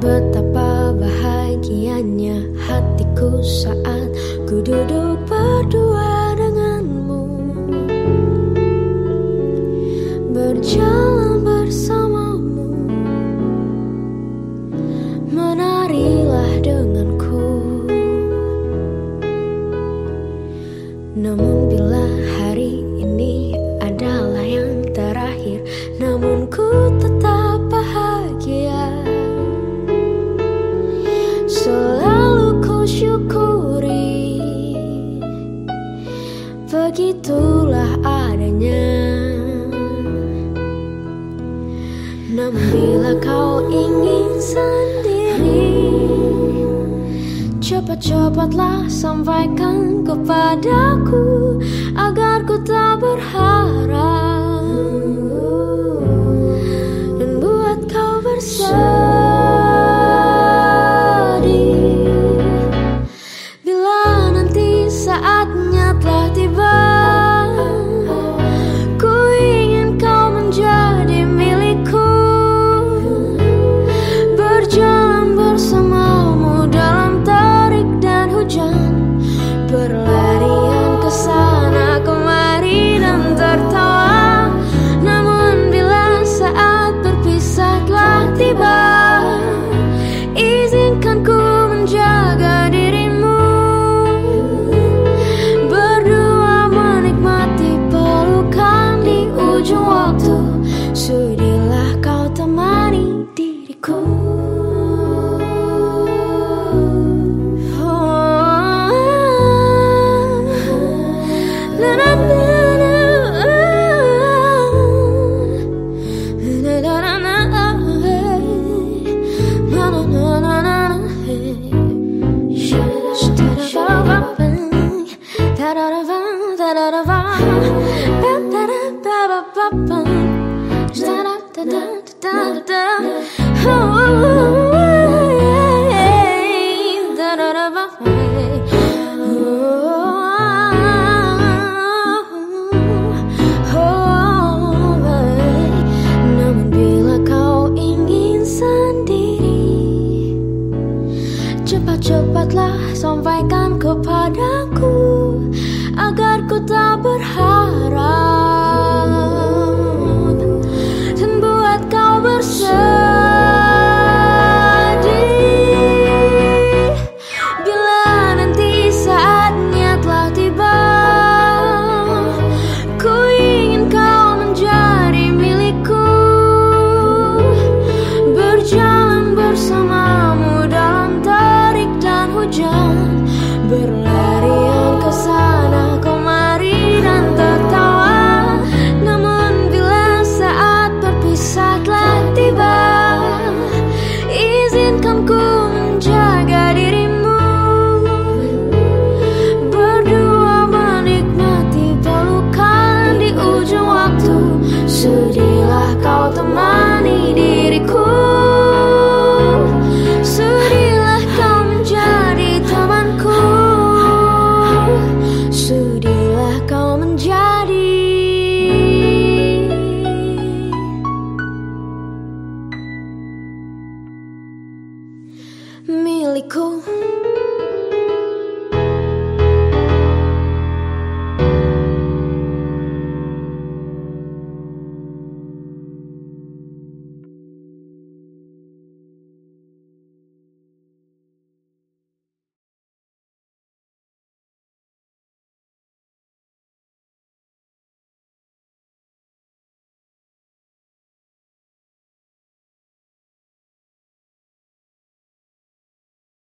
Betapa bahagianya hatiku saat ku duduk berdua denganmu. Berjalan kau ingin sendiri Cepat-cepatlah sampaikan kepadaku Agar ku tak berharap Dan buat kau bersedih. Bila nanti saatnya telah tiba Shh, da da da da da da da da da da da milikku.